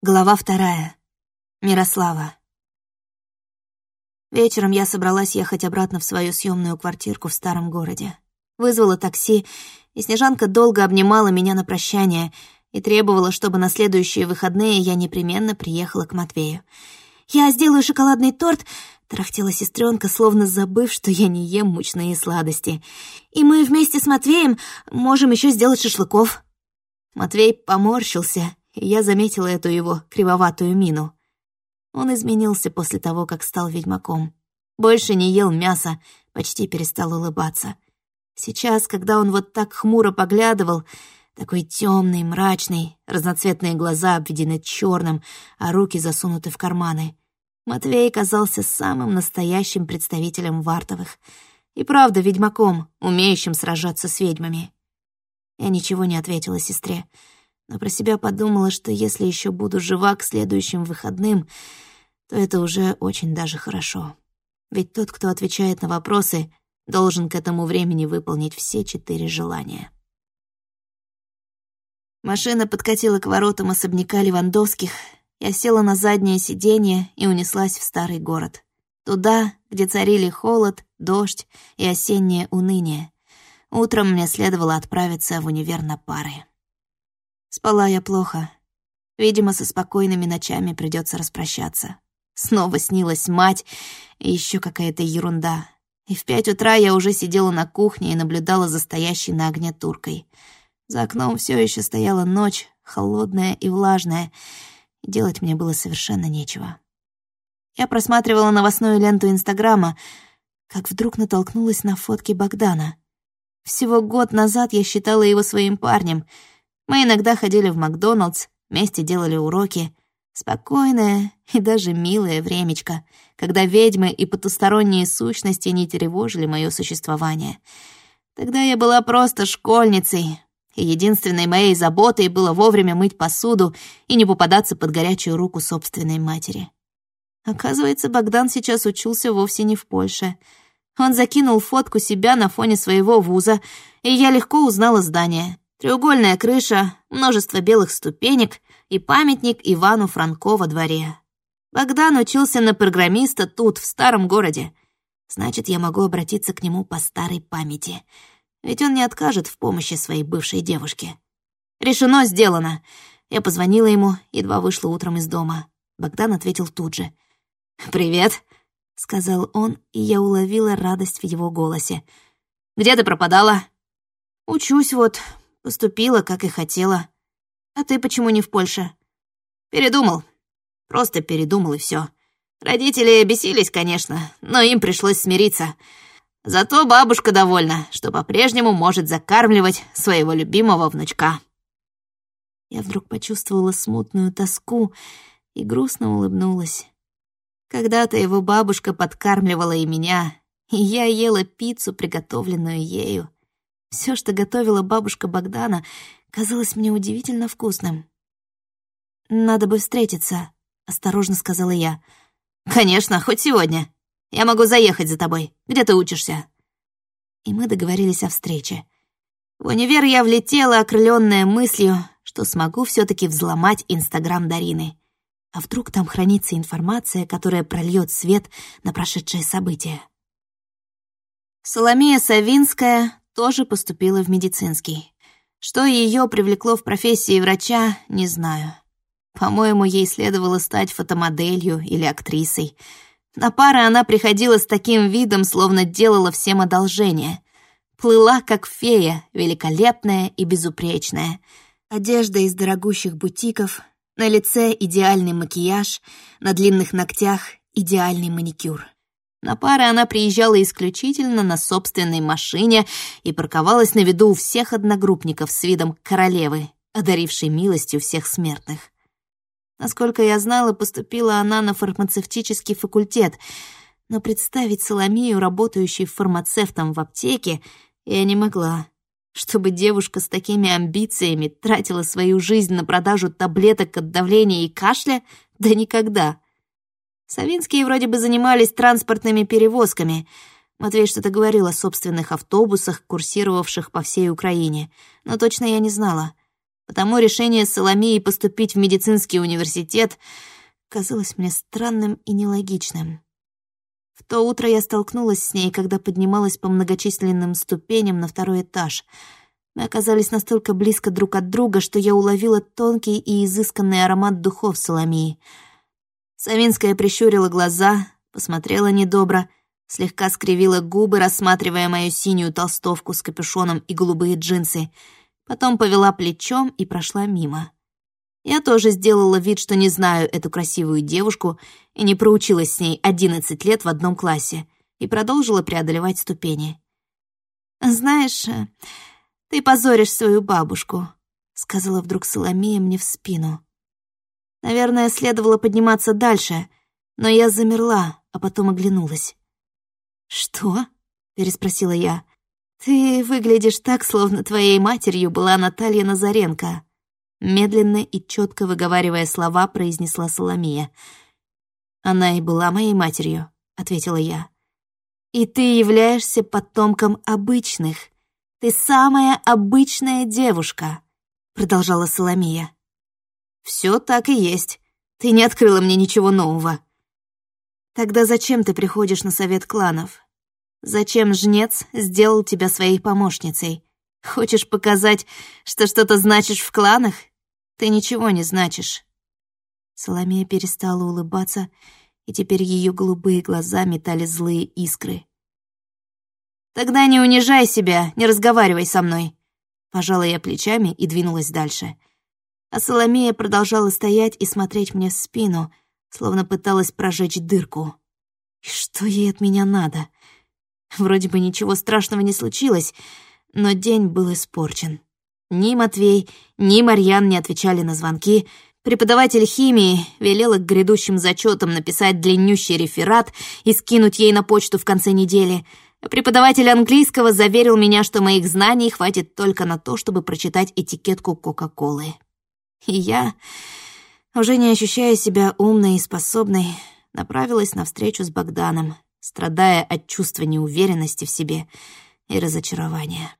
Глава вторая. Мирослава. Вечером я собралась ехать обратно в свою съемную квартирку в старом городе. Вызвала такси, и Снежанка долго обнимала меня на прощание и требовала, чтобы на следующие выходные я непременно приехала к Матвею. «Я сделаю шоколадный торт», — тарахтела сестренка, словно забыв, что я не ем мучные сладости. «И мы вместе с Матвеем можем еще сделать шашлыков». Матвей поморщился и я заметила эту его кривоватую мину. Он изменился после того, как стал ведьмаком. Больше не ел мяса, почти перестал улыбаться. Сейчас, когда он вот так хмуро поглядывал, такой темный, мрачный, разноцветные глаза обведены черным, а руки засунуты в карманы. Матвей казался самым настоящим представителем Вартовых. И правда ведьмаком, умеющим сражаться с ведьмами. Я ничего не ответила сестре но про себя подумала, что если еще буду жива к следующим выходным, то это уже очень даже хорошо. Ведь тот, кто отвечает на вопросы, должен к этому времени выполнить все четыре желания. Машина подкатила к воротам особняка Левандовских. Я села на заднее сиденье и унеслась в старый город. Туда, где царили холод, дождь и осеннее уныние. Утром мне следовало отправиться в универ на пары. Спала я плохо. Видимо, со спокойными ночами придется распрощаться. Снова снилась мать и еще какая-то ерунда. И в пять утра я уже сидела на кухне и наблюдала за стоящей на огне туркой. За окном все еще стояла ночь, холодная и влажная, делать мне было совершенно нечего. Я просматривала новостную ленту Инстаграма, как вдруг натолкнулась на фотки Богдана. Всего год назад я считала его своим парнем — мы иногда ходили в Макдоналдс, вместе делали уроки. Спокойное и даже милое времечко, когда ведьмы и потусторонние сущности не тревожили мое существование. Тогда я была просто школьницей, и единственной моей заботой было вовремя мыть посуду и не попадаться под горячую руку собственной матери. Оказывается, Богдан сейчас учился вовсе не в Польше. Он закинул фотку себя на фоне своего вуза, и я легко узнала здание. Треугольная крыша, множество белых ступенек и памятник Ивану Франко во дворе. Богдан учился на программиста тут, в старом городе. Значит, я могу обратиться к нему по старой памяти. Ведь он не откажет в помощи своей бывшей девушке. Решено, сделано. Я позвонила ему, едва вышла утром из дома. Богдан ответил тут же. «Привет», — сказал он, и я уловила радость в его голосе. «Где ты пропадала?» «Учусь вот, Поступила, как и хотела. А ты почему не в Польше? Передумал. Просто передумал и все. Родители бесились, конечно, но им пришлось смириться. Зато бабушка довольна, что по-прежнему может закармливать своего любимого внучка. Я вдруг почувствовала смутную тоску и грустно улыбнулась. Когда-то его бабушка подкармливала и меня, и я ела пиццу, приготовленную ею. Все, что готовила бабушка Богдана, казалось мне удивительно вкусным. «Надо бы встретиться», — осторожно сказала я. «Конечно, хоть сегодня. Я могу заехать за тобой. Где ты учишься?» И мы договорились о встрече. В универ я влетела, окрыленная мыслью, что смогу все таки взломать Инстаграм Дарины. А вдруг там хранится информация, которая прольет свет на прошедшее событие? Соломея Савинская тоже поступила в медицинский. Что ее привлекло в профессии врача, не знаю. По-моему, ей следовало стать фотомоделью или актрисой. На пары она приходила с таким видом, словно делала всем одолжение. Плыла, как фея, великолепная и безупречная. Одежда из дорогущих бутиков, на лице идеальный макияж, на длинных ногтях идеальный маникюр. На пары она приезжала исключительно на собственной машине и парковалась на виду у всех одногруппников с видом королевы, одарившей милостью всех смертных. Насколько я знала, поступила она на фармацевтический факультет, но представить Соломею, работающей фармацевтом в аптеке, я не могла. Чтобы девушка с такими амбициями тратила свою жизнь на продажу таблеток от давления и кашля, да никогда — Савинские вроде бы занимались транспортными перевозками. Матвей что-то говорил о собственных автобусах, курсировавших по всей Украине, но точно я не знала. Потому решение Соломеи поступить в медицинский университет казалось мне странным и нелогичным. В то утро я столкнулась с ней, когда поднималась по многочисленным ступеням на второй этаж. Мы оказались настолько близко друг от друга, что я уловила тонкий и изысканный аромат духов Соломии. Савинская прищурила глаза, посмотрела недобро, слегка скривила губы, рассматривая мою синюю толстовку с капюшоном и голубые джинсы, потом повела плечом и прошла мимо. Я тоже сделала вид, что не знаю эту красивую девушку и не проучилась с ней 11 лет в одном классе, и продолжила преодолевать ступени. «Знаешь, ты позоришь свою бабушку», — сказала вдруг Соломея мне в спину. Наверное, следовало подниматься дальше, но я замерла, а потом оглянулась. «Что?» — переспросила я. «Ты выглядишь так, словно твоей матерью была Наталья Назаренко», медленно и четко выговаривая слова, произнесла Соломия. «Она и была моей матерью», — ответила я. «И ты являешься потомком обычных. Ты самая обычная девушка», — продолжала Соломия. «Все так и есть. Ты не открыла мне ничего нового». «Тогда зачем ты приходишь на совет кланов? Зачем жнец сделал тебя своей помощницей? Хочешь показать, что что-то значишь в кланах? Ты ничего не значишь». Соломея перестала улыбаться, и теперь ее голубые глаза метали злые искры. «Тогда не унижай себя, не разговаривай со мной». Пожала я плечами и двинулась дальше. А Соломея продолжала стоять и смотреть мне в спину, словно пыталась прожечь дырку. И что ей от меня надо? Вроде бы ничего страшного не случилось, но день был испорчен. Ни Матвей, ни Марьян не отвечали на звонки. Преподаватель химии велела к грядущим зачетам написать длиннющий реферат и скинуть ей на почту в конце недели. Преподаватель английского заверил меня, что моих знаний хватит только на то, чтобы прочитать этикетку Кока-Колы. И я, уже не ощущая себя умной и способной, направилась на встречу с Богданом, страдая от чувства неуверенности в себе и разочарования.